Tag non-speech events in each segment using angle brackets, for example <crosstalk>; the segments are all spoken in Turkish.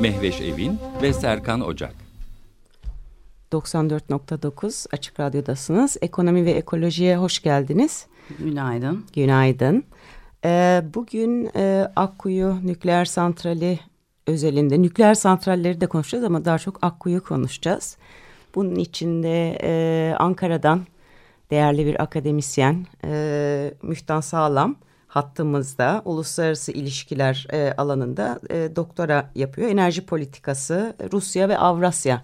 Mehveş Evin ve Serkan Ocak. 94.9 Açık Radyo'dasınız. Ekonomi ve ekolojiye hoş geldiniz. Günaydın. Günaydın. Ee, bugün e, Akkuyu Nükleer Santrali özelinde nükleer santralleri de konuşacağız ama daha çok Akkuyu konuşacağız. Bunun içinde e, Ankara'dan değerli bir akademisyen e, Mühtan Sağlam hattımızda uluslararası ilişkiler e, alanında e, doktora yapıyor. Enerji politikası, Rusya ve Avrasya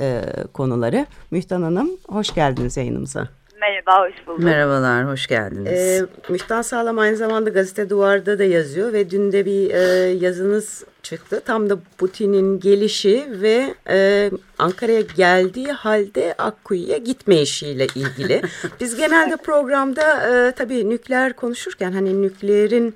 e, konuları. Mühtan Hanım hoş geldiniz yayınımıza. Merhaba, hoş bulduk. Merhabalar, hoş geldiniz. Ee, Mühtan Sağlam aynı zamanda gazete Duvar'da da yazıyor ve dün de bir e, yazınız çıktı. Tam da Putin'in gelişi ve e, Ankara'ya geldiği halde Akkuyu'ya gitme işiyle ilgili. <laughs> Biz genelde programda e, tabii nükleer konuşurken hani nükleerin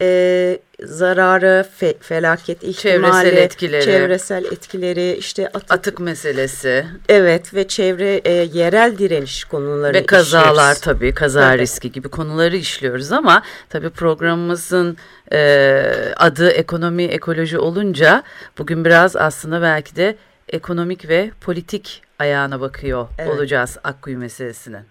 e, zararı, fe, felaket ihtimali, çevresel etkileri, çevresel etkileri, işte atık, atık meselesi. Evet ve çevre e, yerel direniş konuları ve kazalar işliyoruz. tabii, kaza tabii. riski gibi konuları işliyoruz ama tabii programımızın e, adı ekonomi ekoloji olunca bugün biraz aslında belki de ekonomik ve politik ayağına bakıyor evet. olacağız Akkuyu meselesine.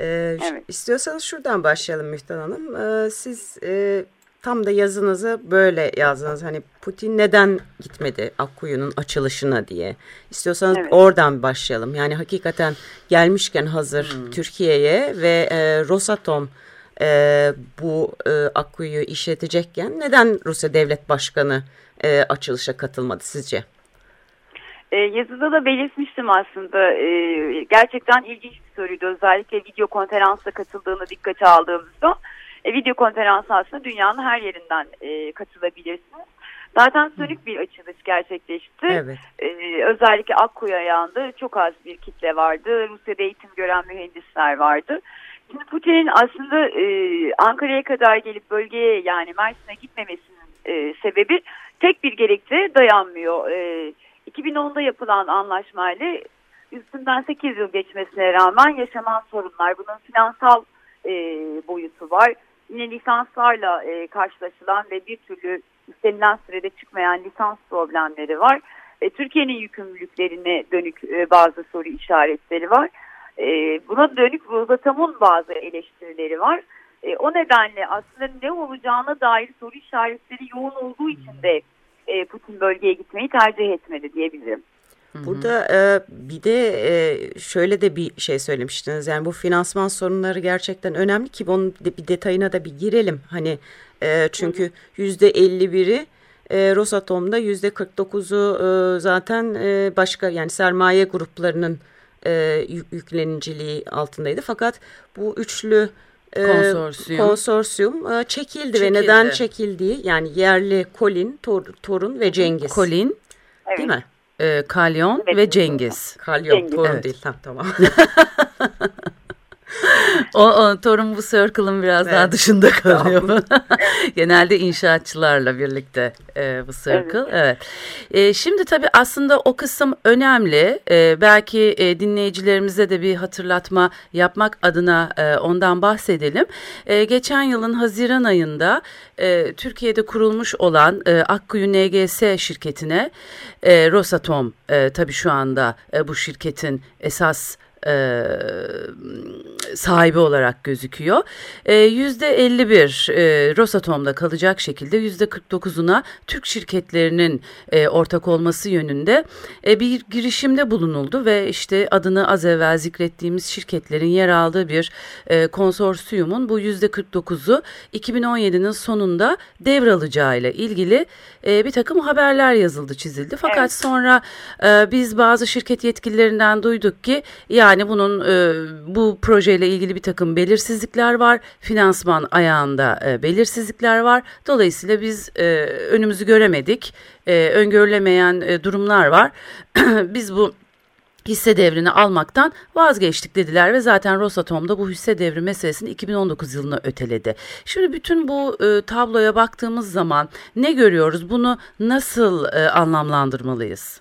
Ee, evet. İstiyorsanız şuradan başlayalım Mühtan Hanım. Ee, siz e, tam da yazınızı böyle yazdınız. Hani Putin neden gitmedi Akkuyu'nun açılışına diye. İstiyorsanız evet. oradan başlayalım. Yani hakikaten gelmişken hazır hmm. Türkiye'ye ve e, Rosatom e, bu e, Akkuyu'yu işletecekken neden Rusya Devlet Başkanı e, açılışa katılmadı sizce? E, yazıda da belirtmiştim aslında. E, gerçekten ilginç bir soruydu. Özellikle video konferansa katıldığını dikkate aldığımızda. E, video konferans aslında dünyanın her yerinden e, katılabilirsiniz. Zaten sönük bir açılış gerçekleşti. Evet. Ee, özellikle Akkuyu ayağında çok az bir kitle vardı. Rusya'da eğitim gören mühendisler vardı. Şimdi Putin'in aslında e, Ankara'ya kadar gelip bölgeye yani Mersin'e gitmemesinin e, sebebi tek bir gerekçe dayanmıyor. E, 2010'da yapılan anlaşmayla üstünden 8 yıl geçmesine rağmen yaşanan sorunlar, bunun finansal e, boyutu var yine lisanslarla e, karşılaşılan ve bir türlü istenilen sürede çıkmayan lisans problemleri var. E, Türkiye'nin yükümlülüklerine dönük e, bazı soru işaretleri var. E, buna dönük Rosatom'un bazı eleştirileri var. E, o nedenle aslında ne olacağına dair soru işaretleri yoğun olduğu için de e, Putin bölgeye gitmeyi tercih etmedi diyebilirim. Burada e, bir de e, şöyle de bir şey söylemiştiniz. Yani bu finansman sorunları gerçekten önemli ki bunun bir detayına da bir girelim. Hani e, çünkü yüzde 51'i e, Rosatom'da yüzde 49'u e, zaten e, başka yani sermaye gruplarının e, yükleniciliği altındaydı. Fakat bu üçlü e, konsorsiyum, konsorsiyum e, çekildi, çekildi ve neden çekildiği yani yerli Colin, Tor, Torun ve Cengiz. Colin evet. değil mi? E, Kalyon evet. ve Cengiz. Kalyon, Cengiz. Torun evet. değil. Tamam. tamam. <laughs> o, o torun bu circle'ın biraz evet. daha dışında kalıyor. <laughs> Genelde inşaatçılarla birlikte e, bu circle. Evet. evet. E, şimdi tabii aslında o kısım önemli. E, belki e, dinleyicilerimize de bir hatırlatma yapmak adına e, ondan bahsedelim. E, geçen yılın Haziran ayında e, Türkiye'de kurulmuş olan e, Akkuyu NGS şirketine e, Rosatom e, tabii şu anda e, bu şirketin esas e, sahibi olarak gözüküyor. Yüzde 51 e, Rosatom'da kalacak şekilde yüzde 49'una Türk şirketlerinin e, ortak olması yönünde e, bir girişimde bulunuldu ve işte adını az evvel zikrettiğimiz şirketlerin yer aldığı bir e, konsorsiyumun bu yüzde 49'u 2017'nin sonunda devralacağıyla ilgili e, bir takım haberler yazıldı çizildi. Fakat evet. sonra e, biz bazı şirket yetkililerinden duyduk ki ya Yani bunun e, bu projeyle ilgili bir takım belirsizlikler var. Finansman ayağında e, belirsizlikler var. Dolayısıyla biz e, önümüzü göremedik. E, öngörülemeyen e, durumlar var. <clears throat> biz bu hisse devrini almaktan vazgeçtik dediler ve zaten Rosatom da bu hisse devri meselesini 2019 yılına öteledi. Şimdi bütün bu e, tabloya baktığımız zaman ne görüyoruz? Bunu nasıl e, anlamlandırmalıyız?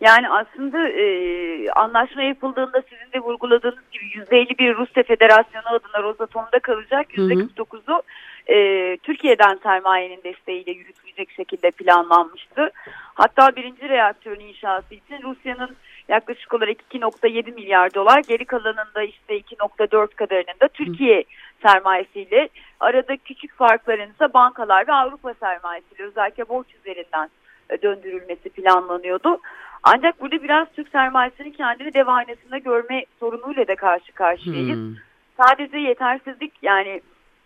Yani aslında e, anlaşma yapıldığında sizin de vurguladığınız gibi %51 Rusya Federasyonu adına Rosatom'da kalacak. %49'u e, Türkiye'den sermayenin desteğiyle yürütülecek şekilde planlanmıştı. Hatta birinci reaktörün inşası için Rusya'nın yaklaşık olarak 2.7 milyar dolar geri kalanında işte 2.4 kadarının da Türkiye sermayesiyle arada küçük farkların ise bankalar ve Avrupa sermayesiyle özellikle borç üzerinden e, döndürülmesi planlanıyordu. Ancak burada biraz Türk sermayesinin kendini dev aynasında görme sorunuyla da karşı karşıyayız. Hmm. Sadece yetersizlik yani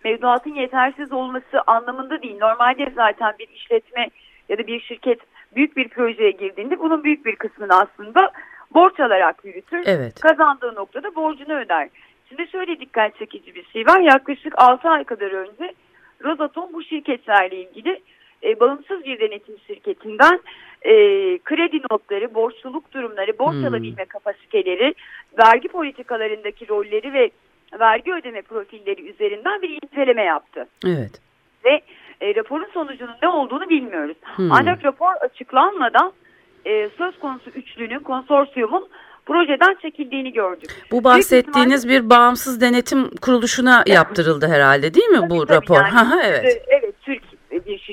mevduatın yetersiz olması anlamında değil. Normalde zaten bir işletme ya da bir şirket büyük bir projeye girdiğinde bunun büyük bir kısmını aslında borç alarak yürütür. Evet. Kazandığı noktada borcunu öder. Şimdi şöyle dikkat çekici bir şey var. Yaklaşık 6 ay kadar önce Rosatom bu şirketlerle ilgili e, bağımsız bir denetim şirketinden e, kredi notları, borçluluk durumları, borç hmm. alabilme kapasiteleri, vergi politikalarındaki rolleri ve vergi ödeme profilleri üzerinden bir inceleme yaptı. Evet. Ve e, raporun sonucunun ne olduğunu bilmiyoruz. Hmm. Ancak rapor açıklanmadan e, söz konusu üçlünün, konsorsiyumun projeden çekildiğini gördük. Bu bahsettiğiniz ihtimalle, bir bağımsız denetim kuruluşuna yaptırıldı herhalde değil mi tabii, bu tabii rapor? Yani, <laughs> evet. Evet, Türk bir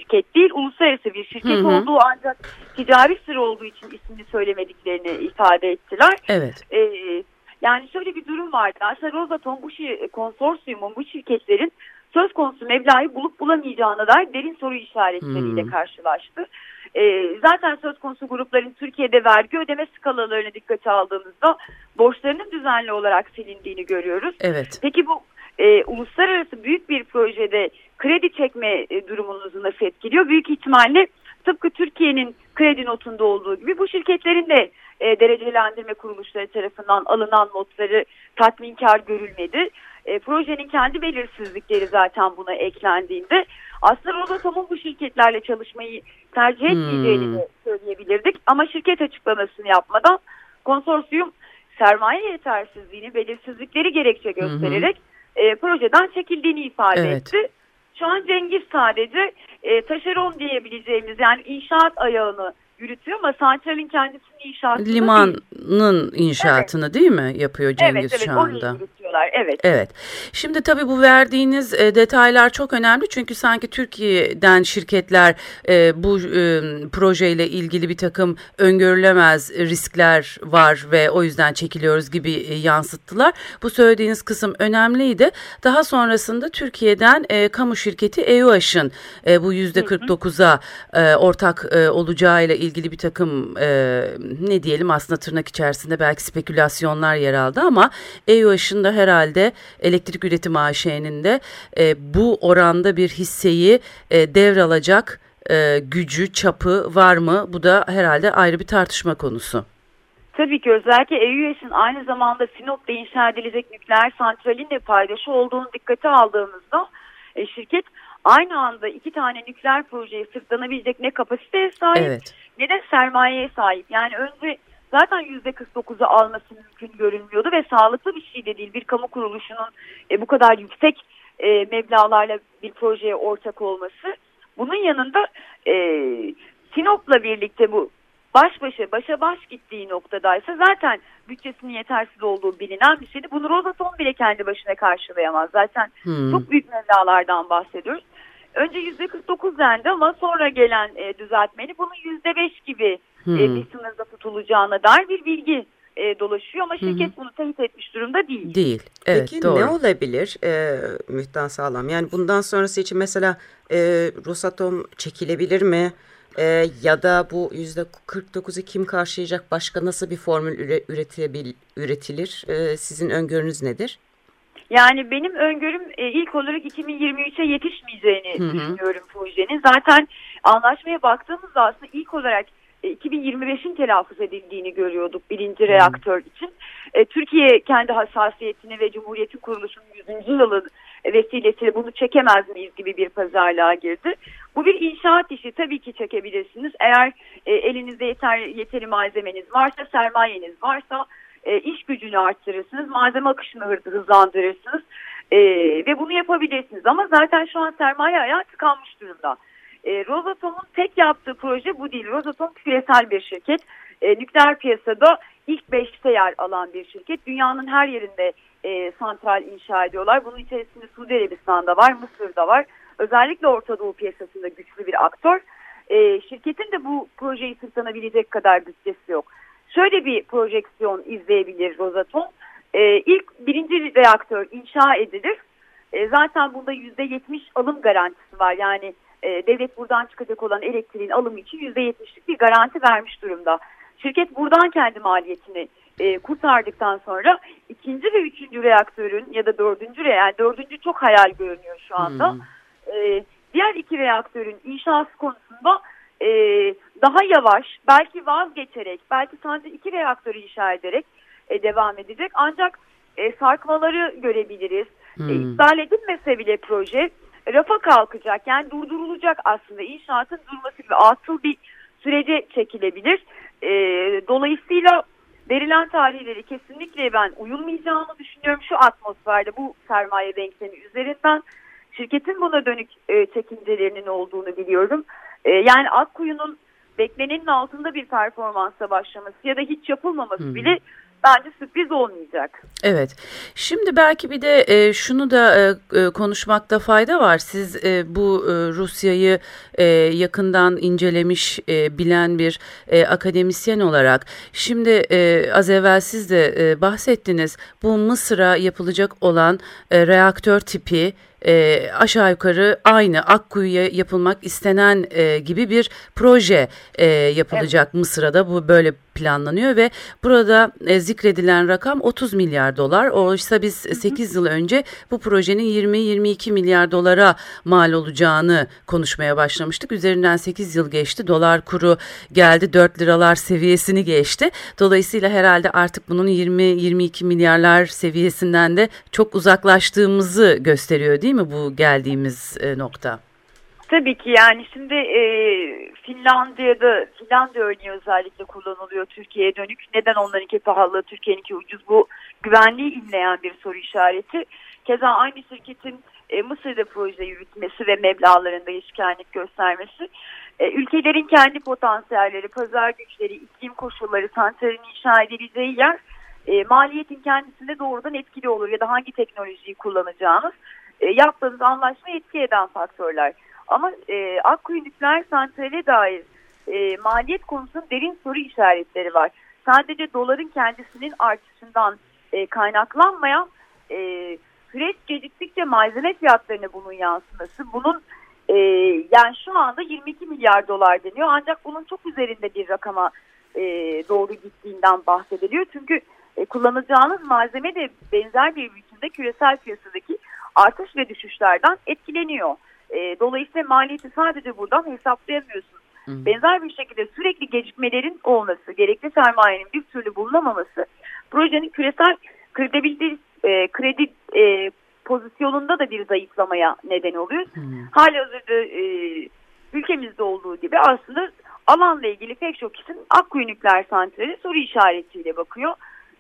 şirket değil, uluslararası bir şirket Hı-hı. olduğu ancak ticari sır olduğu için ismini söylemediklerini ifade ettiler. Evet. Ee, yani şöyle bir durum vardı. Aslında Rosatom bu konsorsiyumun, bu şirketlerin söz konusu meblağı bulup bulamayacağına dair derin soru işaretleriyle hmm. karşılaştı. E, zaten söz konusu grupların Türkiye'de vergi ödeme skalalarını dikkate aldığımızda borçlarının düzenli olarak silindiğini görüyoruz. Evet. Peki bu e, uluslararası büyük bir projede kredi çekme e, durumunuzu nasıl etkiliyor? Büyük ihtimalle tıpkı Türkiye'nin kredi notunda olduğu gibi bu şirketlerin de e, derecelendirme kuruluşları tarafından alınan notları tatminkar görülmedi. E, projenin kendi belirsizlikleri zaten buna eklendiğinde aslında Rosatom'un bu şirketlerle çalışmayı tercih etmeyeceğini hmm. söyleyebilirdik. Ama şirket açıklamasını yapmadan konsorsiyum sermaye yetersizliğini, belirsizlikleri gerekçe göstererek hmm. E, projeden çekildiğini ifade evet. etti. Şu an Cengiz sadece e, taşeron diyebileceğimiz yani inşaat ayağını yürütüyor ama santralin kendisini inşaatını Limanın değil. inşaatını evet. değil mi yapıyor Cengiz evet, evet, şu anda? Evet, Evet. Evet. Şimdi tabii bu verdiğiniz e, detaylar çok önemli çünkü sanki Türkiye'den şirketler e, bu e, projeyle ilgili bir takım öngörülemez riskler var ve o yüzden çekiliyoruz gibi e, yansıttılar. Bu söylediğiniz kısım önemliydi. Daha sonrasında Türkiye'den e, kamu şirketi EUAŞ'ın e, bu yüzde 49'a e, ortak e, olacağıyla ilgili bir takım e, ne diyelim aslında tırnak içerisinde belki spekülasyonlar yer aldı ama EUAŞ'ın da herhalde elektrik üretim AŞ'nin de e, bu oranda bir hisseyi e, devralacak e, gücü, çapı var mı? Bu da herhalde ayrı bir tartışma konusu. Tabii ki özellikle EUS'in aynı zamanda Sinop'ta inşa edilecek nükleer santralin de paydaşı olduğunu dikkate aldığımızda e, şirket aynı anda iki tane nükleer projeye sırtlanabilecek ne kapasiteye sahip evet. ne de sermayeye sahip. Yani önce zaten yüzde 49'u alması mümkün görünmüyordu ve sağlıklı bir şey de değil. Bir kamu kuruluşunun e, bu kadar yüksek e, meblalarla bir projeye ortak olması. Bunun yanında e, Sinop'la birlikte bu baş başa başa baş gittiği noktadaysa zaten bütçesinin yetersiz olduğu bilinen bir şeydi. Bunu Rosatom bile kendi başına karşılayamaz. Zaten hmm. çok büyük meblalardan bahsediyoruz. Önce %49 dendi ama sonra gelen e, düzeltmeni bunun %5 gibi e, hmm. bir sınırda tutulacağına dair bir bilgi e, dolaşıyor ama şirket hmm. bunu teyit etmiş durumda değil. Değil. Evet, Peki doğru. ne olabilir e, Mühtan Sağlam? Yani bundan sonrası için mesela e, Rosatom çekilebilir mi? E, ya da bu yüzde 49'u kim karşılayacak? Başka nasıl bir formül üretebil, üretilir? E, sizin öngörünüz nedir? Yani benim öngörüm e, ilk olarak 2023'e yetişmeyeceğini hı hı. düşünüyorum projenin. Zaten anlaşmaya baktığımızda aslında ilk olarak 2025'in e, telaffuz edildiğini görüyorduk birinci reaktör için. E, Türkiye kendi hassasiyetini ve Cumhuriyet'in kuruluşunun 100. yılı vesilesiyle bunu çekemez miyiz gibi bir pazarlığa girdi. Bu bir inşaat işi tabii ki çekebilirsiniz. Eğer e, elinizde yeter, yeteri malzemeniz varsa, sermayeniz varsa e, iş gücünü arttırırsınız, malzeme akışını hızlandırırsınız e, ve bunu yapabilirsiniz. Ama zaten şu an sermaye ayağı tıkanmış durumda. E, Rosatom'un tek yaptığı proje bu değil. Rosatom küresel bir şirket. E, nükleer piyasada ilk 5'te yer alan bir şirket. Dünyanın her yerinde e, santral inşa ediyorlar. Bunun içerisinde Suudi Arabistan'da var, Mısır'da var. Özellikle Orta Doğu piyasasında güçlü bir aktör. E, şirketin de bu projeyi sırtlanabilecek kadar bütçesi yok. Şöyle bir projeksiyon izleyebilir Rosatom. E, ilk birinci reaktör inşa edilir. E, zaten bunda %70 alım garantisi var. Yani e, devlet buradan çıkacak olan elektriğin alımı için %70'lik bir garanti vermiş durumda. Şirket buradan kendi maliyetini e, kurtardıktan sonra ikinci ve üçüncü reaktörün ya da dördüncü yani dördüncü çok hayal görünüyor şu anda. Hmm. E, diğer iki reaktörün inşası konusunda e, daha yavaş belki vazgeçerek belki sadece iki reaktör inşa ederek e, devam edecek. Ancak e, sarkmaları görebiliriz. E, hmm. E, iptal edilmese bile proje rafa kalkacak. Yani durdurulacak aslında inşaatın durması ve atıl bir sürece çekilebilir. E, dolayısıyla verilen tarihleri kesinlikle ben uyulmayacağını düşünüyorum. Şu atmosferde bu sermaye denklemi üzerinden şirketin buna dönük e, çekincelerinin olduğunu biliyorum. E, yani Akkuyu'nun beklenenin altında bir performansa başlaması ya da hiç yapılmaması hmm. bile bence sürpriz olmayacak. Evet. Şimdi belki bir de e, şunu da e, e, konuşmakta fayda var. Siz e, bu e, Rusya'yı e, yakından incelemiş, e, bilen bir e, akademisyen olarak şimdi e, az evvel siz de e, bahsettiniz. Bu Mısır'a yapılacak olan e, reaktör tipi e, aşağı yukarı aynı Akkuyu'ya yapılmak istenen e, gibi bir proje e, yapılacak evet. Mısır'a da bu böyle planlanıyor ve burada e, zikredilen rakam 30 milyar dolar. Oysa biz 8 yıl önce bu projenin 20-22 milyar dolara mal olacağını konuşmaya başlamıştık. Üzerinden 8 yıl geçti. Dolar kuru geldi 4 liralar seviyesini geçti. Dolayısıyla herhalde artık bunun 20-22 milyarlar seviyesinden de çok uzaklaştığımızı gösteriyor değil mi bu geldiğimiz e, nokta? Tabii ki yani şimdi e, Finlandiya'da Finlandiya örneği özellikle kullanılıyor Türkiye'ye dönük. Neden onlarınki pahalı, Türkiye'ninki ucuz bu güvenliği inleyen bir soru işareti. Keza aynı şirketin e, Mısır'da proje yürütmesi ve meblalarında işkenlik göstermesi. E, ülkelerin kendi potansiyelleri, pazar güçleri, iklim koşulları, santralin inşa edileceği yer e, maliyetin kendisinde doğrudan etkili olur ya da hangi teknolojiyi kullanacağınız e, yaptığınız anlaşma etki eden faktörler. Ama e, Akkuyu nükleer santrale dair e, maliyet konusunda derin soru işaretleri var. Sadece doların kendisinin artışından e, kaynaklanmayan e, süreç geciktikçe malzeme fiyatlarına bunun yansıması, bunun e, yani şu anda 22 milyar dolar deniyor ancak bunun çok üzerinde bir rakama e, doğru gittiğinden bahsediliyor. Çünkü e, kullanacağınız malzeme de benzer bir biçimde küresel piyasadaki artış ve düşüşlerden etkileniyor. E, dolayısıyla maliyeti sadece buradan hesaplayamıyorsunuz. Hı. Benzer bir şekilde sürekli gecikmelerin olması, gerekli sermayenin bir türlü bulunamaması projenin küresel kredibilite, e, kredi e, pozisyonunda da bir zayıflamaya neden oluyor. Hı. Hali hazırda e, ülkemizde olduğu gibi aslında alanla ilgili pek çok isim Akkuyu Nükleer Santrali soru işaretiyle bakıyor.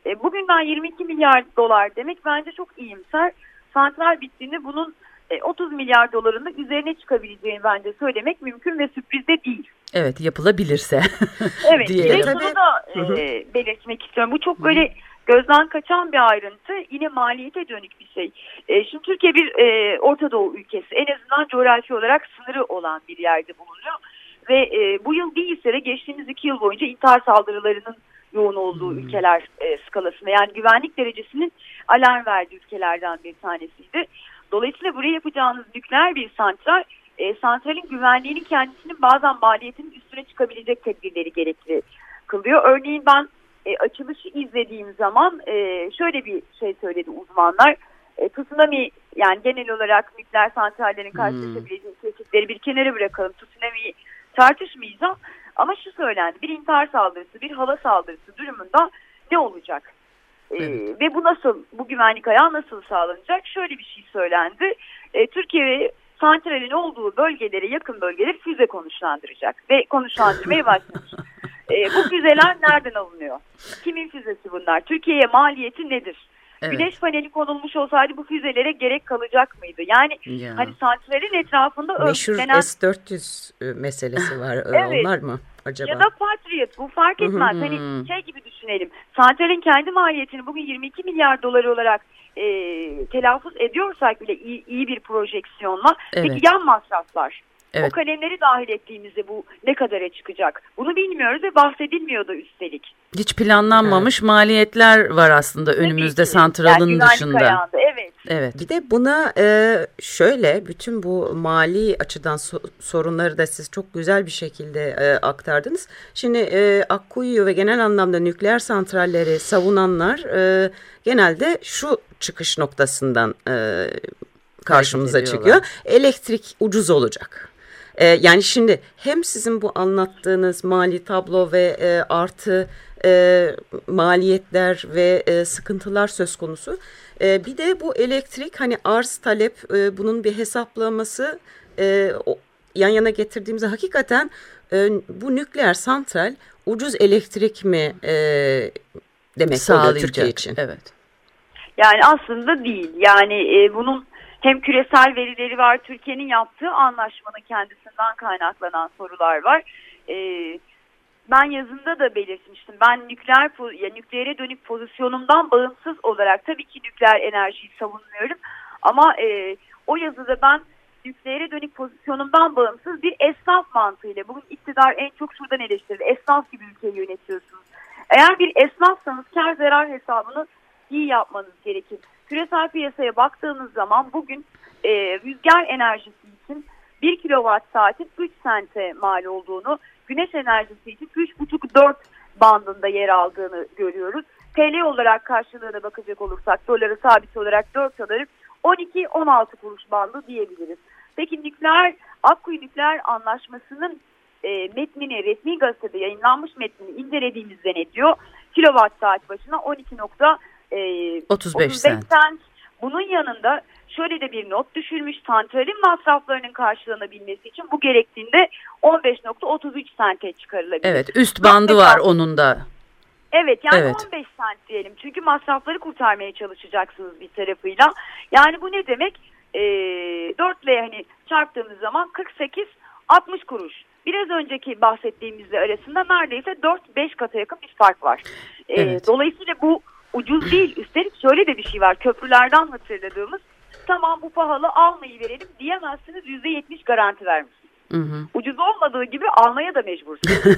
E, bugün ben 22 milyar dolar demek bence çok iyimser. Santral bittiğinde bunun 30 e, milyar doların da üzerine çıkabileceğini bence söylemek mümkün ve sürpriz de değil. Evet yapılabilirse. <laughs> evet diyelim. şunu da e, belirtmek istiyorum. Bu çok böyle gözden kaçan bir ayrıntı. Yine maliyete dönük bir şey. E, şimdi Türkiye bir e, Orta Doğu ülkesi. En azından coğrafi olarak sınırı olan bir yerde bulunuyor. Ve e, bu yıl değilse de geçtiğimiz iki yıl boyunca intihar saldırılarının yoğun olduğu hmm. ülkeler e, skalasında. Yani güvenlik derecesinin alarm verdiği ülkelerden bir tanesiydi. Dolayısıyla buraya yapacağınız nükleer bir santral, e, santralin güvenliğinin kendisinin bazen maliyetinin üstüne çıkabilecek tedbirleri gerekli kılıyor. Örneğin ben e, açılışı izlediğim zaman e, şöyle bir şey söyledi uzmanlar. E, tsunami yani genel olarak nükleer santrallerin hmm. karşılaşabileceği hmm. tehditleri bir kenara bırakalım. Tsunami'yi tartışmayacağım. Ama şu söylendi. Bir intihar saldırısı, bir hava saldırısı durumunda ne olacak? Evet. ve bu nasıl, bu güvenlik ayağı nasıl sağlanacak? Şöyle bir şey söylendi. E, Türkiye santralin olduğu bölgelere yakın bölgeleri füze konuşlandıracak ve konuşlandırmaya <laughs> başlamış. E, bu füzeler nereden alınıyor? Kimin füzesi bunlar? Türkiye'ye maliyeti nedir? Evet. Güneş paneli konulmuş olsaydı bu füzelere gerek kalacak mıydı? Yani ya. hani santralin etrafında Meşhur örgütlenen... S-400 e, meselesi var. <laughs> evet. Onlar mı acaba? Ya da Patriot bu fark etmez. hani şey gibi düşünelim. Santralin kendi maliyetini bugün 22 milyar dolar olarak e, telaffuz ediyorsak bile iyi, iyi bir projeksiyonla. Evet. Peki yan masraflar? Evet. O kalemleri dahil ettiğimizde bu ne kadara çıkacak? Bunu bilmiyoruz ve bahsedilmiyordu üstelik. Hiç planlanmamış evet. maliyetler var aslında önümüzde santralın yani dışında. Ayağında, evet. Bir de buna e, şöyle bütün bu mali açıdan so sorunları da siz çok güzel bir şekilde e, aktardınız. Şimdi e, Akkuyu ve genel anlamda nükleer santralleri savunanlar e, genelde şu çıkış noktasından e, karşımıza çıkıyor. Elektrik ucuz olacak. E, yani şimdi hem sizin bu anlattığınız mali tablo ve e, artı e, maliyetler ve e, sıkıntılar söz konusu. E, bir de bu elektrik hani arz talep e, bunun bir hesaplaması e, o, yan yana getirdiğimizde hakikaten e, bu nükleer santral ucuz elektrik mi e, demek oluyor Türkiye için? Evet. Yani aslında değil. Yani e, bunun hem küresel verileri var, Türkiye'nin yaptığı anlaşmanın kendisinden kaynaklanan sorular var. E, ben yazında da belirtmiştim. Ben nükleer ya nükleere dönük pozisyonumdan bağımsız olarak tabii ki nükleer enerjiyi savunmuyorum. Ama e, o yazıda ben nükleere dönük pozisyonumdan bağımsız bir esnaf mantığıyla bugün iktidar en çok şuradan eleştirdi. Esnaf gibi ülkeyi yönetiyorsunuz. Eğer bir esnafsanız kar zarar hesabını iyi yapmanız gerekir. Küresel piyasaya baktığınız zaman bugün e, rüzgar enerjisi için 1 kilowatt saatin 3 sente mal olduğunu, güneş enerjisi için 3,5-4 bandında yer aldığını görüyoruz. TL olarak karşılığına bakacak olursak doları sabit olarak 4 alırız 12-16 kuruş bandı diyebiliriz. Peki nükleer, Akkuyu Nükleer Anlaşması'nın e, metnini resmi gazetede yayınlanmış metnini incelediğimizde ne diyor? Kilowatt saat başına 12.35 e, 35 sent. Bunun yanında şöyle de bir not düşürmüş. Santralin masraflarının karşılanabilmesi için bu gerektiğinde 15.33 sente çıkarılabilir. Evet üst bandı Not var onun da. Evet yani evet. 15 sent diyelim. Çünkü masrafları kurtarmaya çalışacaksınız bir tarafıyla. Yani bu ne demek? E, 4 ile hani çarptığımız zaman 48 60 kuruş. Biraz önceki bahsettiğimizle arasında neredeyse 4-5 kata yakın bir fark var. E, evet. Dolayısıyla bu ucuz değil. Üstelik şöyle de bir şey var. Köprülerden hatırladığımız tamam bu pahalı almayı verelim diyemezsiniz %70 garanti vermiş. Hı hı. Ucuz olmadığı gibi almaya da mecbursunuz. <laughs>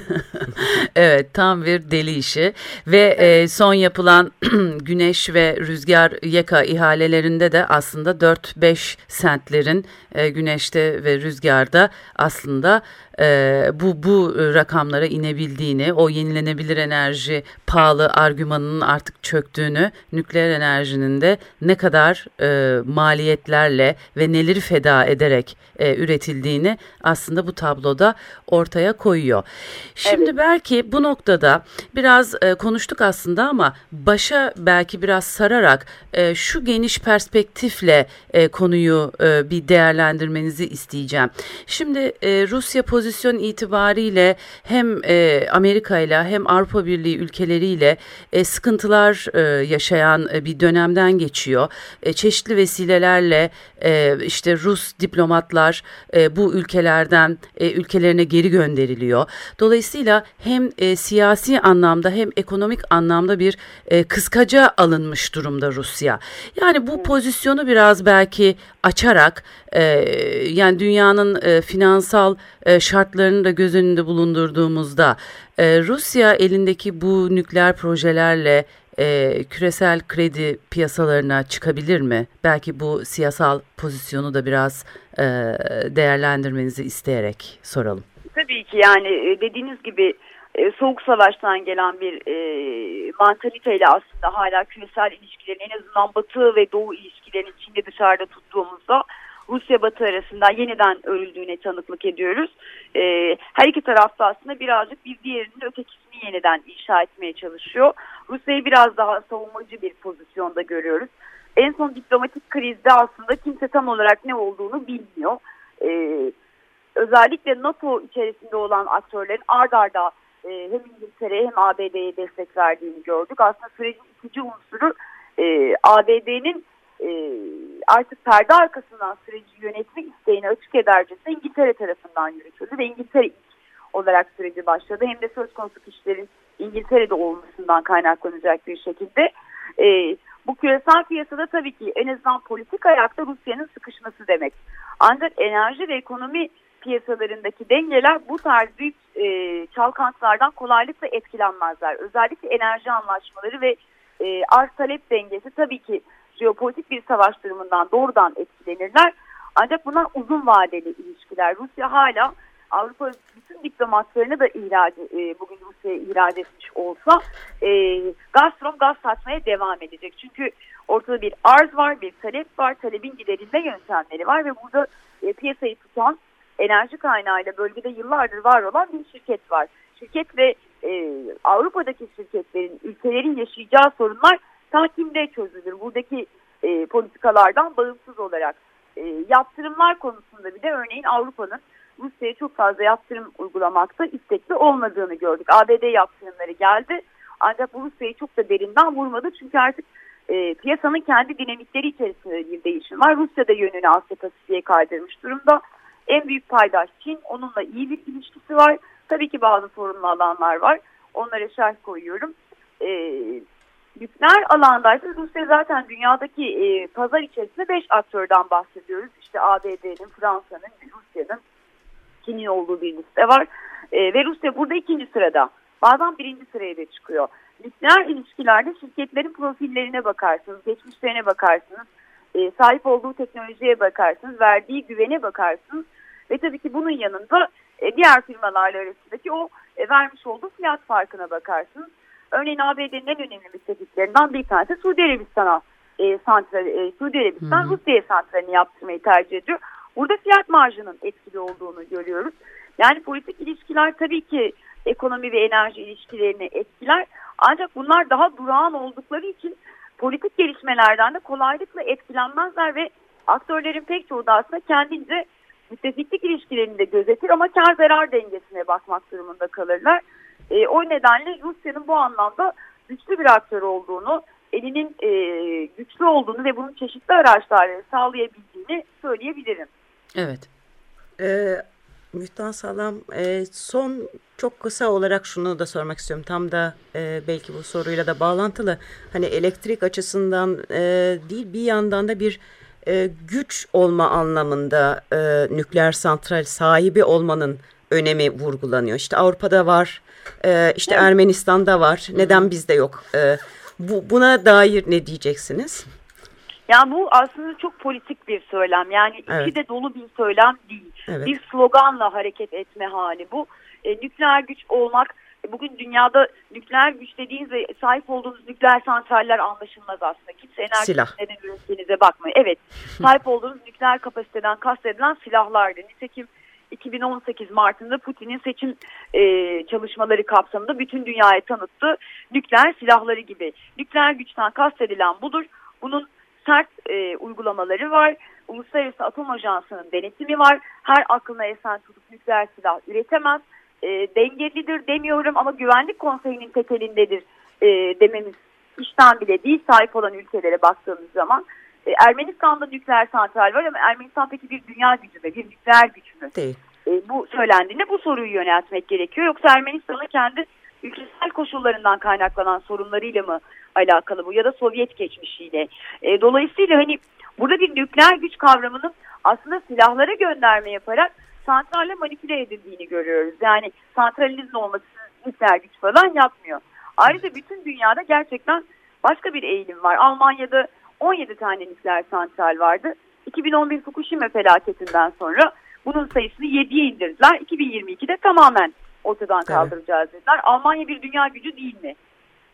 evet tam bir deli işi ve evet. e, son yapılan <clears throat> güneş ve rüzgar yaka ihalelerinde de aslında 4-5 sentlerin e, güneşte ve rüzgarda aslında e, bu bu rakamlara inebildiğini, o yenilenebilir enerji pahalı argümanının artık çöktüğünü, nükleer enerjinin de ne kadar e, maliyetlerle ve neleri feda ederek e, üretildiğini aslında bu tabloda ortaya koyuyor. Şimdi evet. belki bu noktada biraz e, konuştuk aslında ama başa belki biraz sararak e, şu geniş perspektifle e, konuyu e, bir değerlendirmenizi isteyeceğim. Şimdi e, Rusya pozisyon itibariyle hem e, Amerika ile hem Avrupa Birliği ülkeleriyle e, sıkıntılar e, yaşayan e, bir dönemden geçiyor. E, çeşitli vesilelerle e, işte Rus diplomatlar e, bu ülkelerden e, ülkelerine geri gönderiliyor. Dolayısıyla hem e, siyasi anlamda hem ekonomik anlamda bir e, kıskaca alınmış durumda Rusya. Yani bu pozisyonu biraz belki açarak e, yani dünyanın e, finansal e, şartlarını da göz önünde bulundurduğumuzda e, Rusya elindeki bu nükleer projelerle e, küresel kredi piyasalarına çıkabilir mi? Belki bu siyasal pozisyonu da biraz e, değerlendirmenizi isteyerek soralım. Tabii ki yani e, dediğiniz gibi e, soğuk savaştan gelen bir e, mantaliteyle aslında hala küresel ilişkilerin en azından batı ve doğu ilişkilerini içinde dışarıda tuttuğumuzda Rusya Batı arasında yeniden örüldüğüne tanıklık ediyoruz. E, her iki tarafta aslında birazcık bir diğerinin ötekisini yeniden inşa etmeye çalışıyor. Rusya'yı biraz daha savunmacı bir pozisyonda görüyoruz. En son diplomatik krizde aslında kimse tam olarak ne olduğunu bilmiyor. E, özellikle NATO içerisinde olan aktörlerin ard arda e, hem İngiltere'ye hem ABD'ye destek verdiğini gördük. Aslında sürecin ikinci unsuru e, ABD'nin e, artık perde arkasından süreci yönetme isteğini açık edercesine İngiltere tarafından yürütüldü ve İngiltere ilk olarak süreci başladı. Hem de söz konusu kişilerin İngiltere'de olmasından kaynaklanacak bir şekilde. E, bu küresel piyasada tabii ki en azından politik ayakta Rusya'nın sıkışması demek. Ancak enerji ve ekonomi piyasalarındaki dengeler bu tarz büyük e, çalkantılardan kolaylıkla etkilenmezler. Özellikle enerji anlaşmaları ve e, arz talep dengesi tabii ki jeopolitik bir savaş durumundan doğrudan etkilenirler. Ancak bunlar uzun vadeli ilişkiler. Rusya hala Avrupa bütün diplomatlarını da ihraç, e, bugün Rusya'ya ihraç etmiş olsa e, Gazprom gaz satmaya devam edecek. Çünkü ortada bir arz var, bir talep var, talebin giderilme yöntemleri var ve burada e, piyasayı tutan enerji kaynağıyla bölgede yıllardır var olan bir şirket var. Şirket ve e, Avrupa'daki şirketlerin, ülkelerin yaşayacağı sorunlar takimde çözülür. Buradaki e, politikalardan bağımsız olarak e, yaptırımlar konusunda bir de örneğin Avrupa'nın Rusya'ya çok fazla yaptırım uygulamakta istekli olmadığını gördük. ABD yaptırımları geldi ancak Rusya'yı çok da derinden vurmadı çünkü artık e, piyasanın kendi dinamikleri içerisinde bir değişim var. Rusya da yönünü Asya Pasifik'e kaydırmış durumda. En büyük paydaş Çin. Onunla iyi bir ilişkisi var. Tabii ki bazı sorunlu alanlar var. Onlara şerh koyuyorum. E, nükleer alandaysa Rusya zaten dünyadaki e, pazar içerisinde 5 aktörden bahsediyoruz. İşte ABD'nin, Fransa'nın, Rusya'nın, Çin'in olduğu bir liste var. E, ve Rusya burada ikinci sırada. Bazen birinci sıraya da çıkıyor. Nükleer ilişkilerde şirketlerin profillerine bakarsınız, geçmişlerine bakarsınız, e, sahip olduğu teknolojiye bakarsınız, verdiği güvene bakarsınız. Ve tabii ki bunun yanında e, diğer firmalarla arasındaki o e, vermiş olduğu fiyat farkına bakarsınız. Örneğin ABD'nin en önemli müttefiklerinden bir tanesi Suudi Arabistan'a e, santral, e, Suudi Arabistan Rusya'ya santralini yaptırmayı tercih ediyor. Burada fiyat marjının etkili olduğunu görüyoruz. Yani politik ilişkiler tabii ki ekonomi ve enerji ilişkilerini etkiler. Ancak bunlar daha durağan oldukları için politik gelişmelerden de kolaylıkla etkilenmezler ve aktörlerin pek çoğu da aslında kendince müttefiklik ilişkilerini de gözetir ama kar zarar dengesine bakmak durumunda kalırlar. E, o nedenle Rusya'nın bu anlamda güçlü bir aktör olduğunu, elinin e, güçlü olduğunu ve bunun çeşitli araçlarla sağlayabildiğini söyleyebilirim. Evet. Ee, Mühtan Salam e, son çok kısa olarak şunu da sormak istiyorum. Tam da e, belki bu soruyla da bağlantılı. Hani elektrik açısından e, değil bir yandan da bir e, güç olma anlamında e, nükleer santral sahibi olmanın önemi vurgulanıyor. İşte Avrupa'da var, e, işte Ermenistan'da var. Neden bizde yok? E, bu buna dair ne diyeceksiniz? Yani bu aslında çok politik bir söylem. Yani evet. içi de dolu bir söylem değil. Evet. Bir sloganla hareket etme hali bu. E, nükleer güç olmak e, bugün dünyada nükleer güç dediğiniz ve sahip olduğunuz nükleer santraller anlaşılmaz aslında. Kimse enerji neden ürettiğinize bakmıyor. Evet <laughs> sahip olduğunuz nükleer kapasiteden kastedilen silahlardı. Nitekim 2018 Mart'ında Putin'in seçim e, çalışmaları kapsamında bütün dünyaya tanıttı nükleer silahları gibi. Nükleer güçten kastedilen budur. Bunun sert e, uygulamaları var. Uluslararası Atom Ajansı'nın denetimi var. Her aklına esen tutup nükleer silah üretemez. E, dengelidir demiyorum ama güvenlik konseyinin tekelindedir e, dememiz işten bile değil sahip olan ülkelere baktığımız zaman. E, Ermenistan'da nükleer santral var ama Ermenistan peki bir dünya gücü mü, bir nükleer güç mü? Değil. E, bu söylendiğinde bu soruyu yöneltmek gerekiyor. Yoksa Ermenistan'ın kendi ülkesel koşullarından kaynaklanan sorunlarıyla mı alakalı bu ya da Sovyet geçmişiyle. E, dolayısıyla hani burada bir nükleer güç kavramının aslında silahlara gönderme yaparak santralle manipüle edildiğini görüyoruz. Yani santralinizin olması nükleer güç falan yapmıyor. Ayrıca bütün dünyada gerçekten başka bir eğilim var. Almanya'da 17 tane nükleer santral vardı. 2011 Fukushima felaketinden sonra bunun sayısını 7'ye indirdiler. 2022'de tamamen ortadan kaldıracağız dediler. Almanya bir dünya gücü değil mi?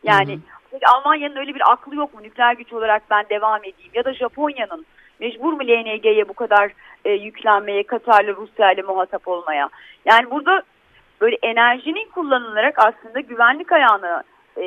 Yani Almanya'nın öyle bir aklı yok mu? Nükleer güç olarak ben devam edeyim. Ya da Japonya'nın Mecbur mu LNG'ye bu kadar e, yüklenmeye, Katar'la Rusya ile muhatap olmaya? Yani burada böyle enerjinin kullanılarak aslında güvenlik ayağına e,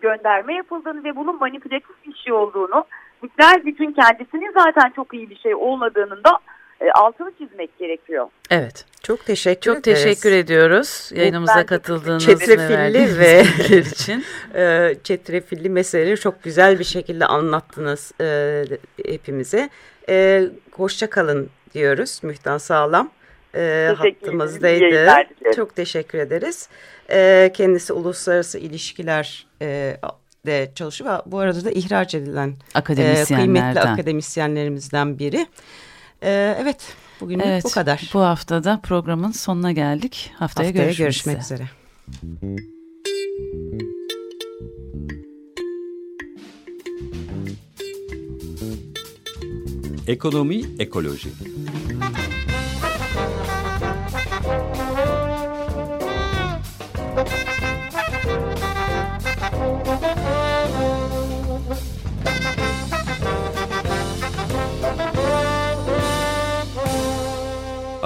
gönderme yapıldığını ve bunun manipülatif bir şey olduğunu, nükleer gücün kendisinin zaten çok iyi bir şey olmadığının da e, altını çizmek gerekiyor. Evet. Çok teşekkür Çok ederiz. teşekkür ediyoruz yayınımıza Ben katıldığınız çetrefilli ve için. <laughs> e, çetrefilli meseleleri çok güzel bir şekilde anlattınız e, hepimize. E, hoşça kalın diyoruz Mühtan Sağlam. E, hattımızdaydı. Çok teşekkür ederiz. E, kendisi uluslararası ilişkiler e, de çalışıyor. ve Bu arada da ihraç edilen e, kıymetli akademisyenlerimizden biri. E, evet bugünlük Evet, bu kadar. Bu haftada programın sonuna geldik. Haftaya, Haftaya görüşmek, görüşmek üzere. üzere. Ekonomi, ekoloji.